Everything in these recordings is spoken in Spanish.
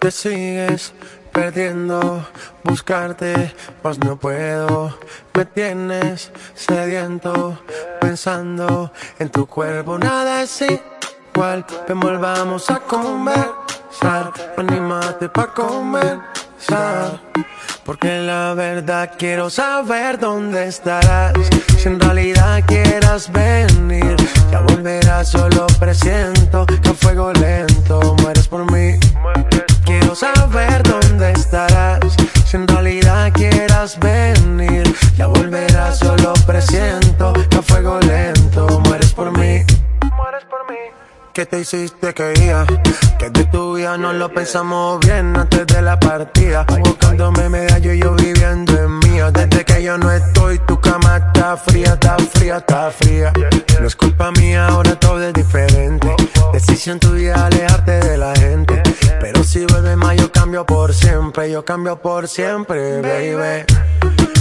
Te sigues perdiendo, buscarte, pues no puedo. Me tienes sediento, pensando en tu cuerpo, nada es igual. Ven, volvamos a conversar, anímate pa' conversar. Porque la verdad quiero saber dónde estarás. Si en realidad quieras venir, ya volverás, solo presiento que a fuego lento saber dónde estarás. Si en realidad quieras venir, ya volverás, solo presiento que a fuego lento mueres por mí. Mueres por mí. ¿Qué te hiciste que día? Que de tu vida no lo pensamos bien antes de la partida. Buscándome medallo y yo viviendo en mía. Desde que yo no estoy, tu cama está fría, está fría, está fría. No es culpa mía, ahora todo es diferente. Decisión tuya cambio por siempre. Yo cambio por siempre, baby.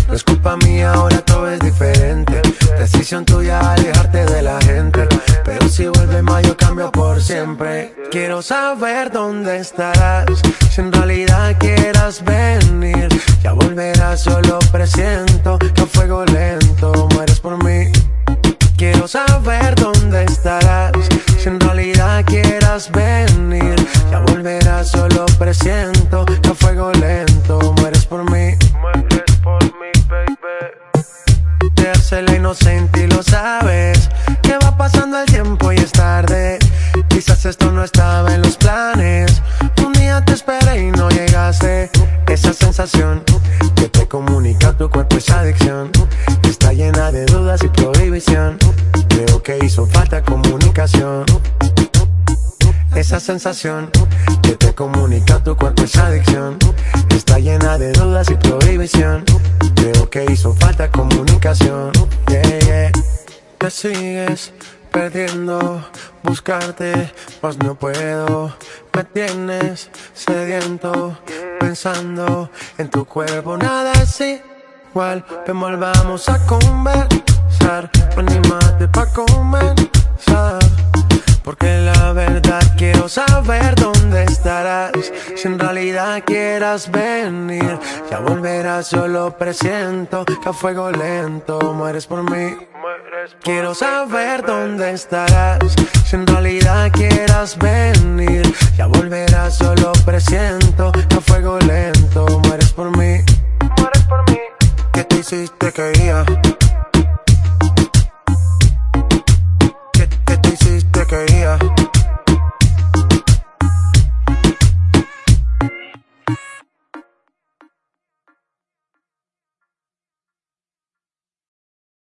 No es culpa mía, ahora todo es diferente. Decisión tuya alejarte de la gente. Pero si vuelve más, yo cambio por siempre. Quiero saber dónde estarás. Si en realidad quieras venir, ya volverás, solo presiento que fuego lento mueres por mí. Quiero saber dónde estarás. Si en realidad quieras venir, ya volverás, solo presiento que a fuego lento mueres por mí. Mueres por mí, baby. Te hace la inocente y lo sabes. Que va pasando el tiempo y es tarde. Quizás esto no estaba en los planes. Un día te esperé y no llegaste. Esa sensación que te comunica tu cuerpo es adicción. Está llena de dudas y prohibición. Creo que hizo falta comunicación. Esa sensación que te comunica tu cuerpo es adicción. Está llena de dudas y prohibición. Creo que hizo falta comunicación. Yeah. Te sigues perdiendo, buscarte, pues no puedo. Me tienes sediento, pensando en tu cuerpo, nada es igual. Ven, volvamos a conversar, anímate pa' comenzar. Porque la verdad quiero saber dónde si en realidad quieras venir, ya volverás, yo lo presiento. Que a fuego lento mueres por mí. Quiero saber dónde estarás. Si en realidad quieras venir, ya volverás, yo lo presiento. Que a fuego lento mueres por mí. Por ¿Qué te hiciste quería? ¿Qué, qué te hiciste quería?